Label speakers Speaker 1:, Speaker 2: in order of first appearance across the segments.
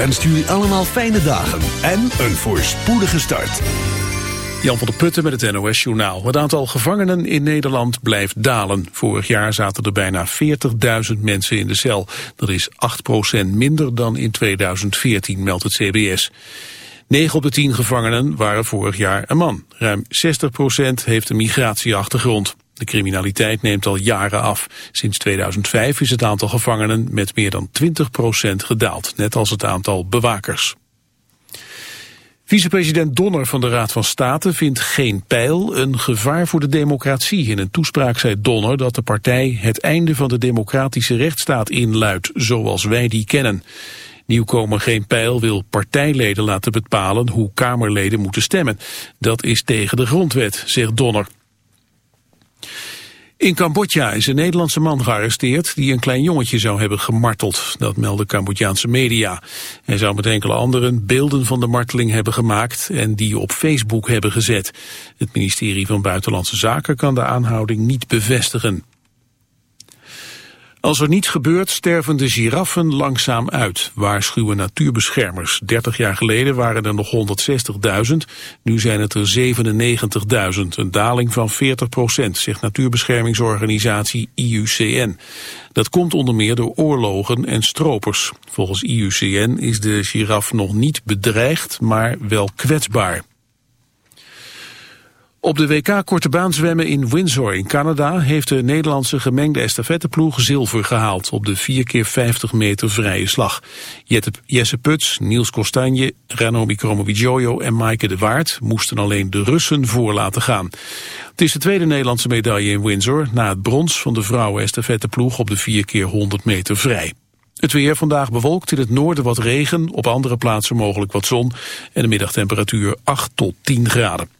Speaker 1: wenst jullie allemaal fijne dagen en een voorspoedige start.
Speaker 2: Jan van der Putten met het NOS-journaal. Het aantal gevangenen in Nederland blijft dalen. Vorig jaar zaten er bijna 40.000 mensen in de cel. Dat is 8% minder dan in 2014, meldt het CBS. 9 op de 10 gevangenen waren vorig jaar een man. Ruim 60% heeft een migratieachtergrond. De criminaliteit neemt al jaren af. Sinds 2005 is het aantal gevangenen met meer dan 20% gedaald, net als het aantal bewakers. Vicepresident Donner van de Raad van State vindt geen pijl een gevaar voor de democratie. In een toespraak zei Donner dat de partij het einde van de democratische rechtsstaat inluidt, zoals wij die kennen. Nieuwkomer Geen Pijl wil partijleden laten bepalen hoe Kamerleden moeten stemmen. Dat is tegen de grondwet, zegt Donner. In Cambodja is een Nederlandse man gearresteerd die een klein jongetje zou hebben gemarteld. Dat melden Cambodjaanse media. Hij zou met enkele anderen beelden van de marteling hebben gemaakt en die op Facebook hebben gezet. Het ministerie van Buitenlandse Zaken kan de aanhouding niet bevestigen. Als er niets gebeurt, sterven de giraffen langzaam uit, waarschuwen natuurbeschermers. 30 jaar geleden waren er nog 160.000, nu zijn het er 97.000. Een daling van 40 procent, zegt natuurbeschermingsorganisatie IUCN. Dat komt onder meer door oorlogen en stropers. Volgens IUCN is de giraf nog niet bedreigd, maar wel kwetsbaar. Op de WK korte baan zwemmen in Windsor in Canada heeft de Nederlandse gemengde estafetteploeg zilver gehaald op de 4 keer 50 meter vrije slag. Jesse Puts, Niels Kostanje, Ranomi Kromowidjojo en Maaike de Waard moesten alleen de Russen voor laten gaan. Het is de tweede Nederlandse medaille in Windsor na het brons van de vrouwen estafetteploeg op de 4 keer 100 meter vrij. Het weer vandaag bewolkt, in het noorden wat regen, op andere plaatsen mogelijk wat zon en de middagtemperatuur 8 tot 10 graden.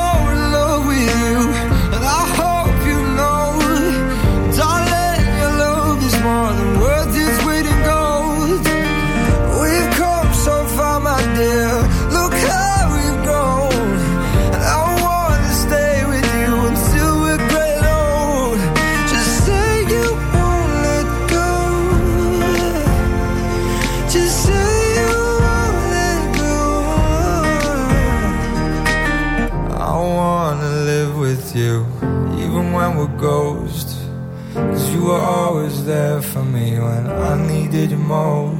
Speaker 3: needed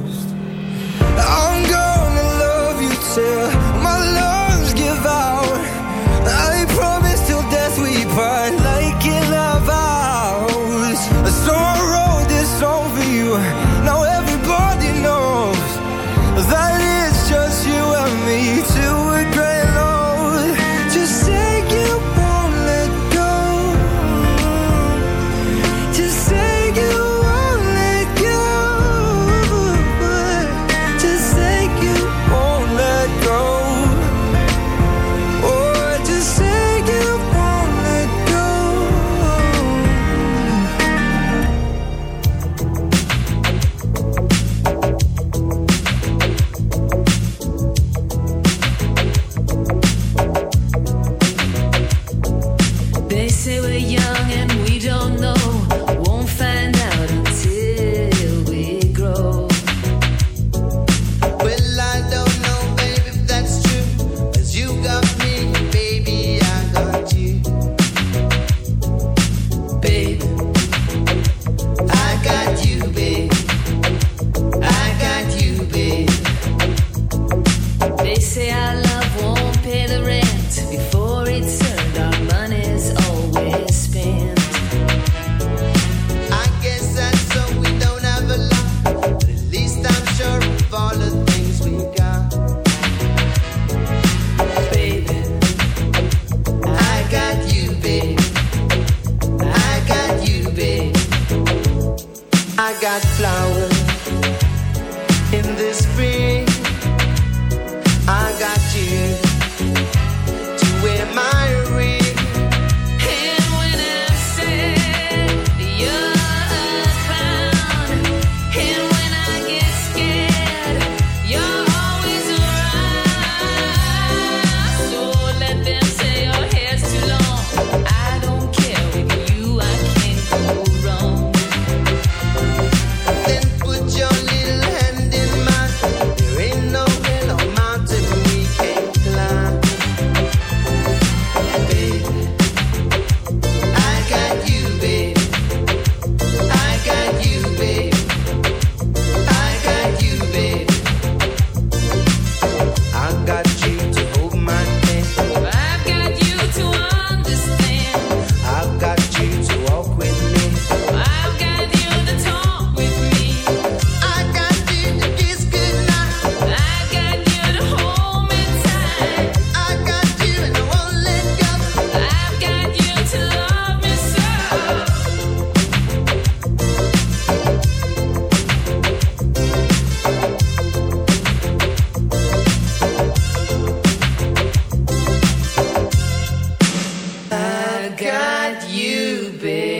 Speaker 3: you,
Speaker 4: be.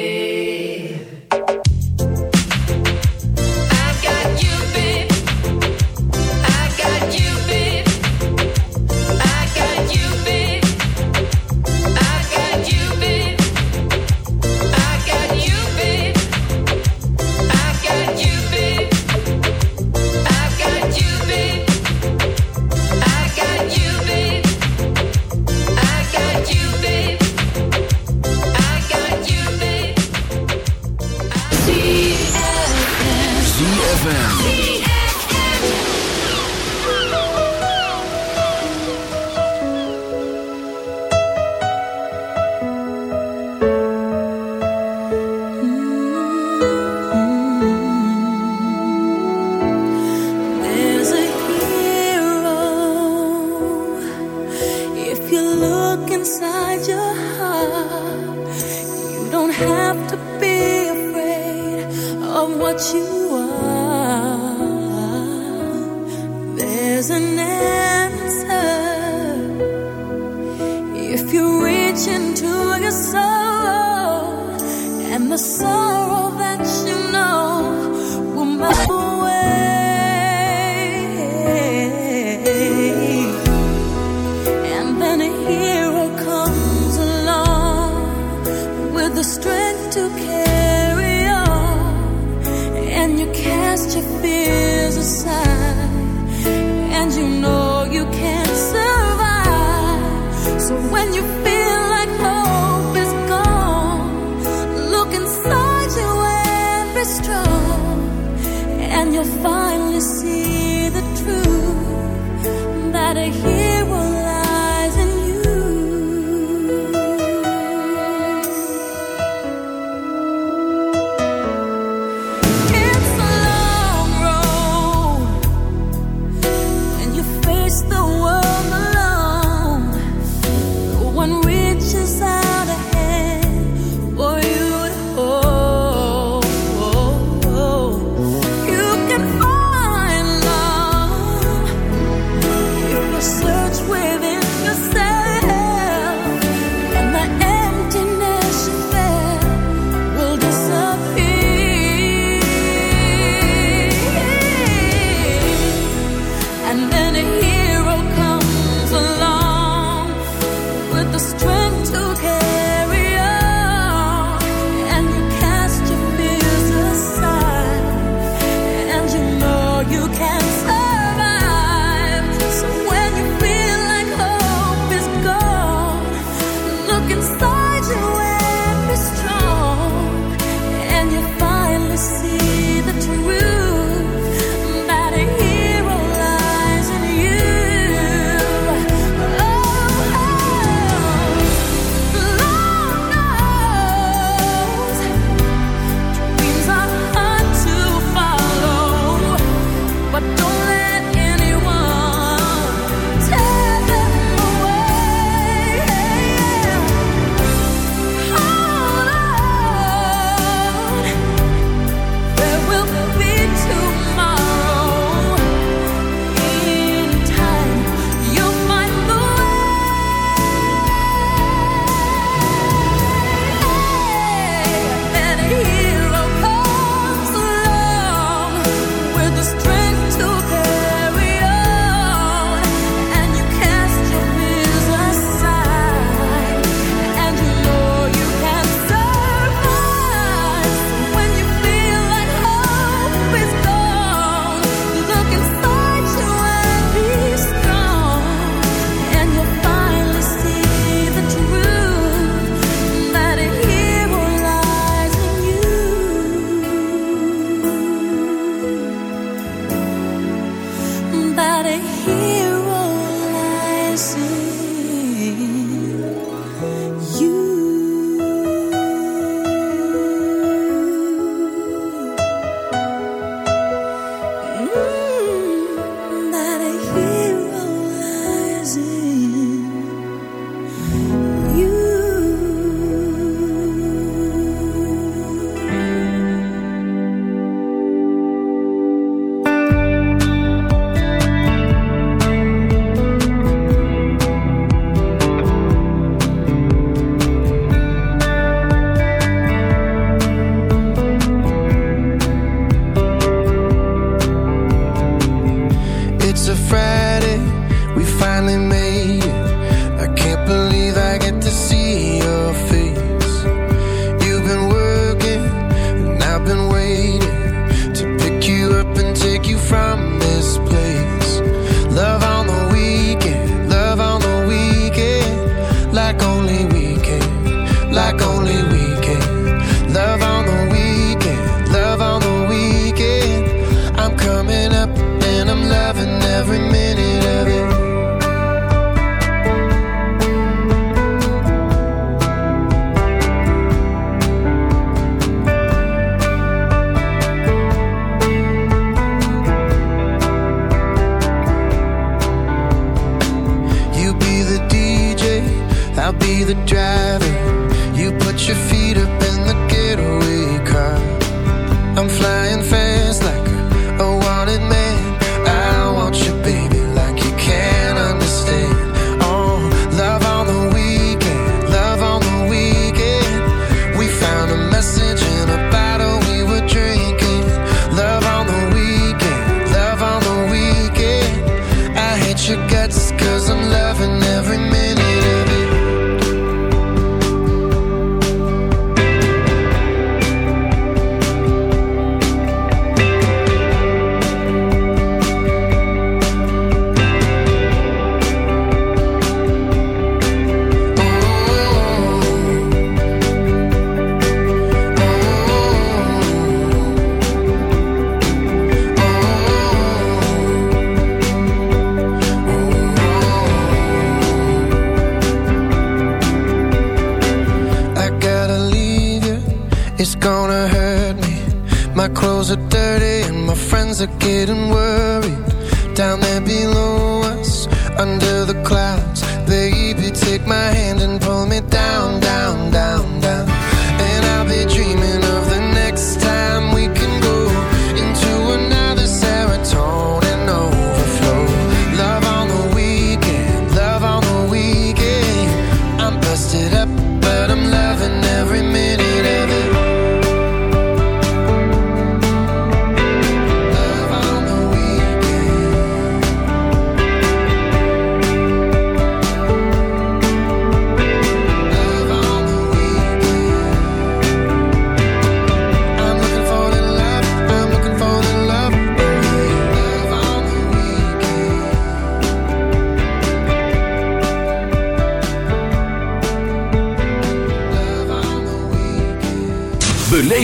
Speaker 5: I'll be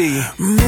Speaker 6: see.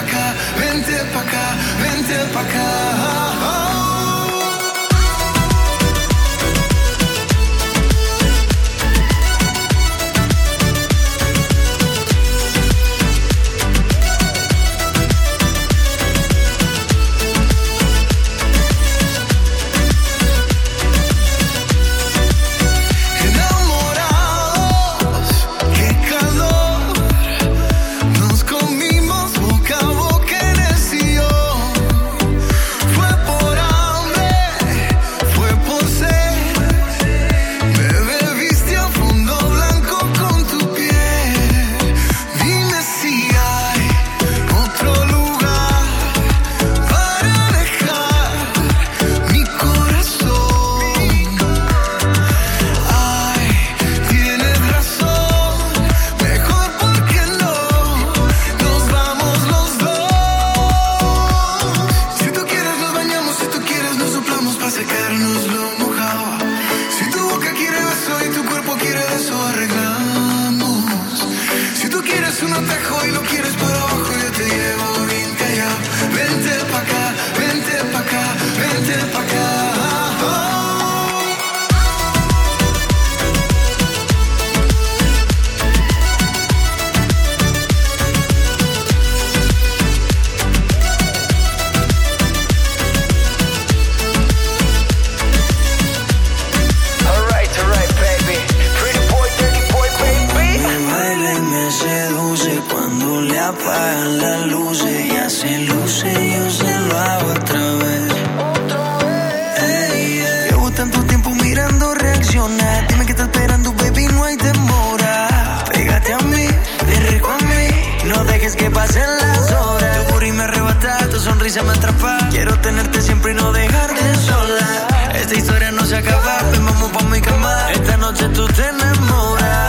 Speaker 7: пока, вентиль пока, вентиль пока. mirando, reacciona. Dime que está esperando, baby, no hay demora. Pégate a mí, ven a mí. No dejes que pasen las horas. Tu y me arrebata, tu sonrisa me atrapa. Quiero tenerte siempre y no dejarte sola. Esta historia no se acaba, ven, vamos pa' mi cama. Esta noche tú te enamoras.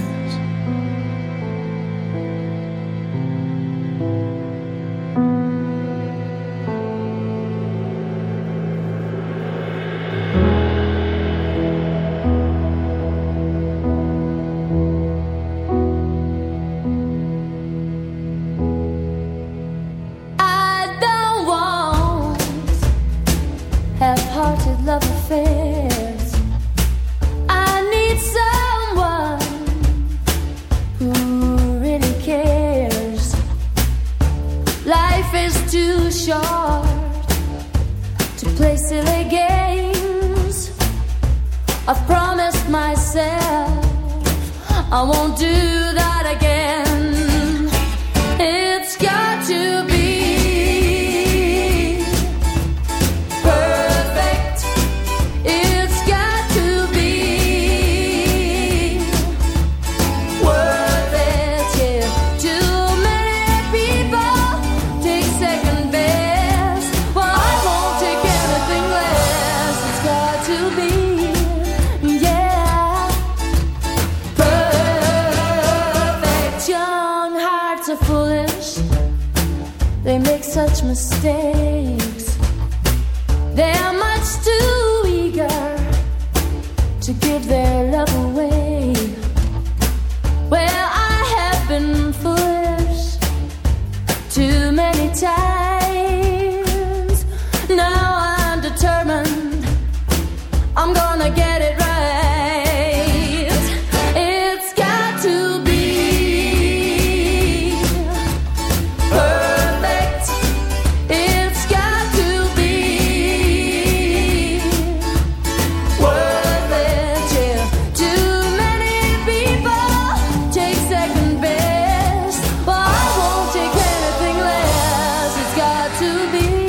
Speaker 8: Be,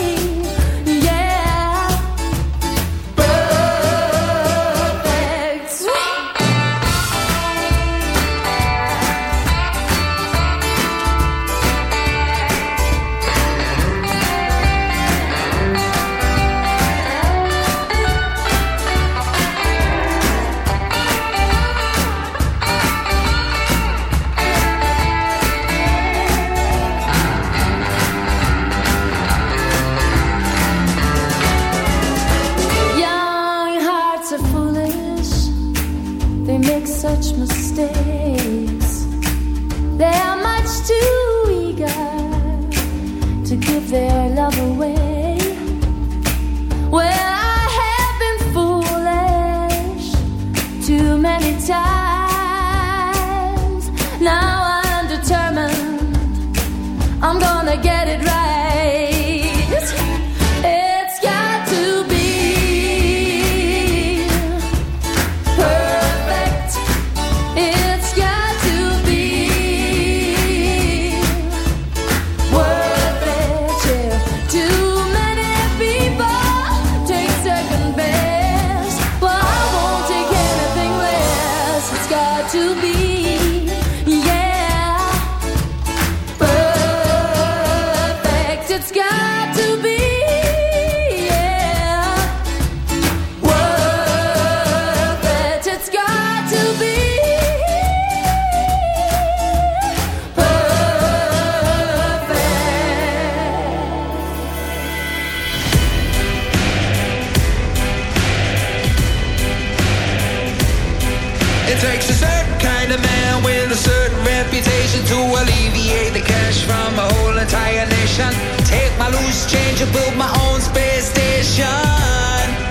Speaker 1: A certain kind of man with a certain reputation to alleviate the cash from a whole entire nation. Take my loose change and build my own space station.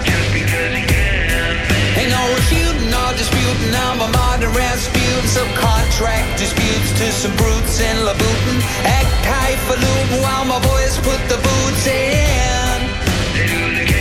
Speaker 1: Just because he can. Ain't no refuting or disputing. I'm a modern Rasputin. Subcontract disputes to some brutes in Louboutin. Act highfalutin while my boys put the boots in. They do the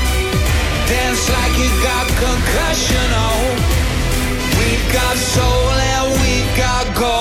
Speaker 1: dance like you got concussion. Oh, we got soul and we got gold.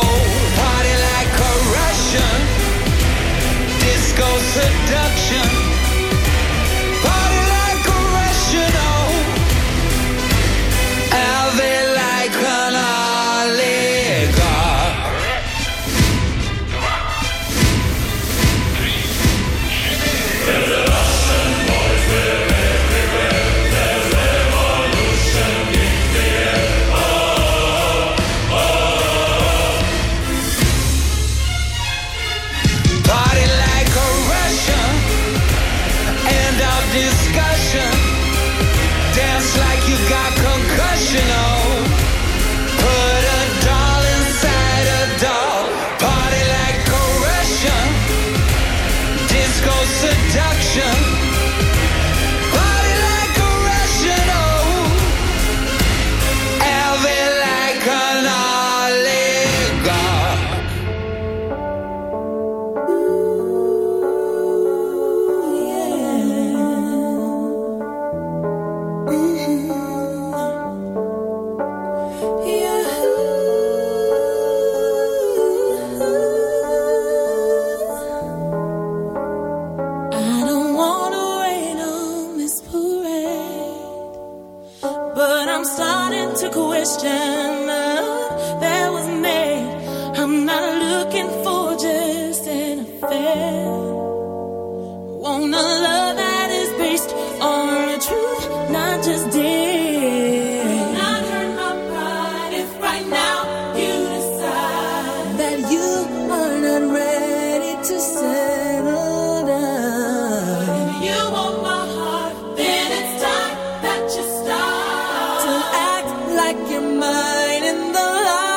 Speaker 1: like
Speaker 9: you're mine in the light.